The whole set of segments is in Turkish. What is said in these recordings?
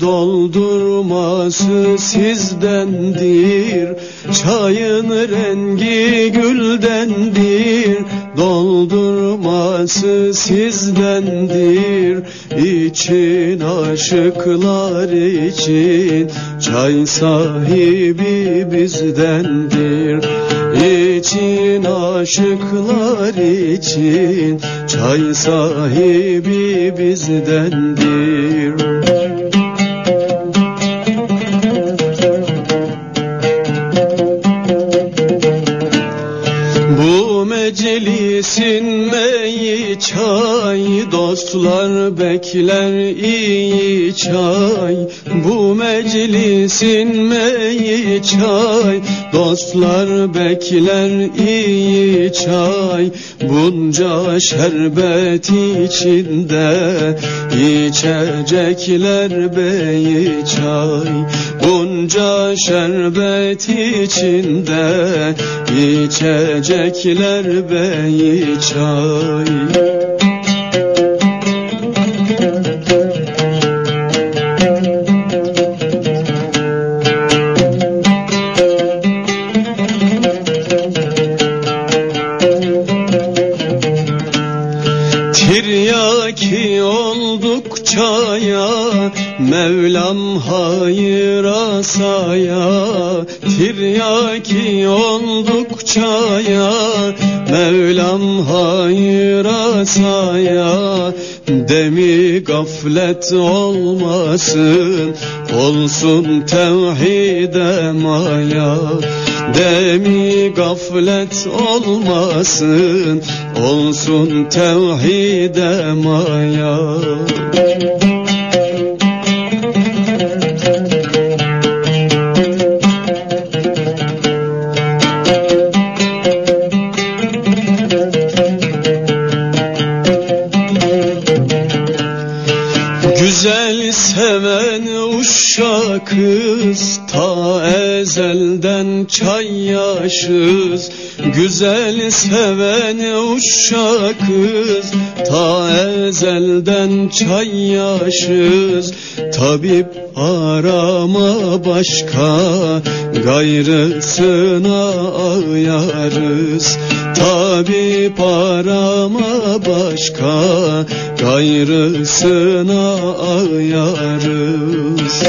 Doldurması sizdendir. Çayın rengi güldendir. Doldurması sizdendir. İçin aşıklar için Çay sahibi bizdendir. İçin aşıklar için Çay sahibi bizdendir Dostlar bekler iyi çay. Bu meclisin meyi çay. Dostlar bekler iyi çay. Bunca şerbet içinde içecekler beyi çay. Bunca şerbet içinde içecekler beyi çay çaya Mevlam hayır asaya Tiryaki olduk çaya Mevlam hayır asaya Demi gaflet olmasın Olsun tevhide maya. Demi gaflet olmasın Olsun tevhide maya seven uşak kız Ta ezelden çay yaşız. Güzel seven uşak kız Ta ezelden çay yaşız. Tabip arama başka Gayrısına ayarız Tabip arama başka Gayrısına ayarız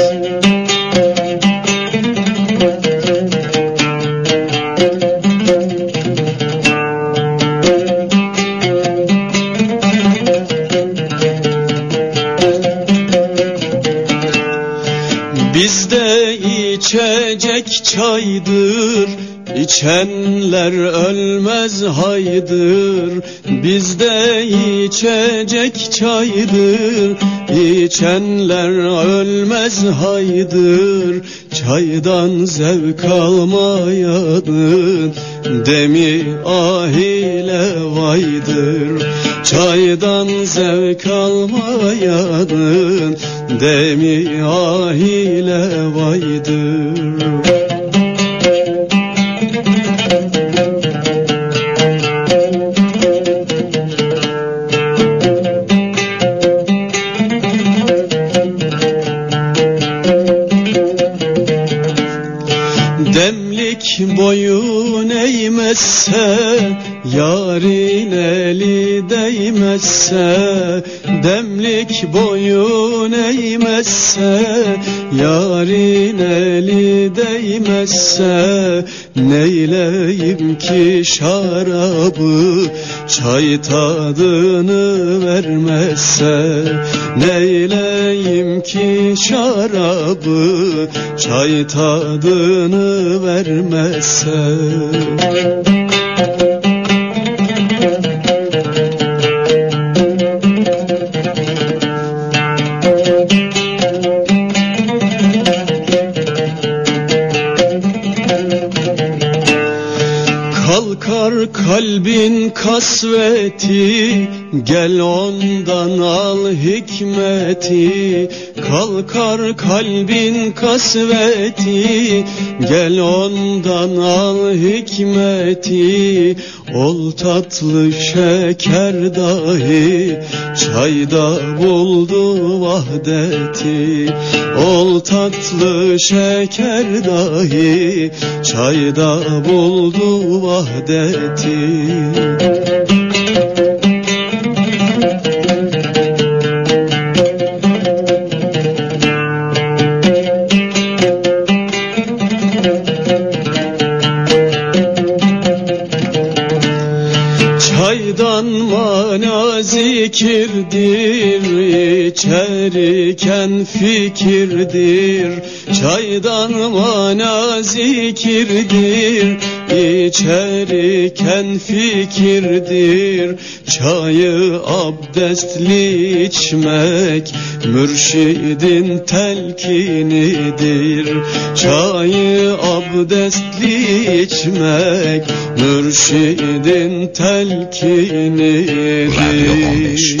içecek çaydır İçenler ölmez haydır. Bizde içecek çaydır İçenler ölmez haydır. Çaydan zevk almayanın Demi ahile vaydır Çaydan zevk almayanın Demi ahile vaydır boyun eğmezse Yarın eli değmezse Demlik boyun eğmezse Yarın eli değmezse Neyleyim ki şarabı Çay tadını vermezse Neyleyim ki şarabı Çay tadını vermezse Kalkar kalbin kasveti Gel ondan al hikmeti. Kalkar kalbin kasveti Gel ondan al hikmeti Ol tatlı şeker dahi Çayda buldu vahdeti. Ol tatlı şeker dahi Çayda buldu vahdeti mana zikirdir içerken fikirdir. Çaydan mana zikirdir içerken fikirdir. Çayı abdestli içmek mürşidin telkinidir. Çayı abdestli içmek mürşidin telkinidir. Radyo 15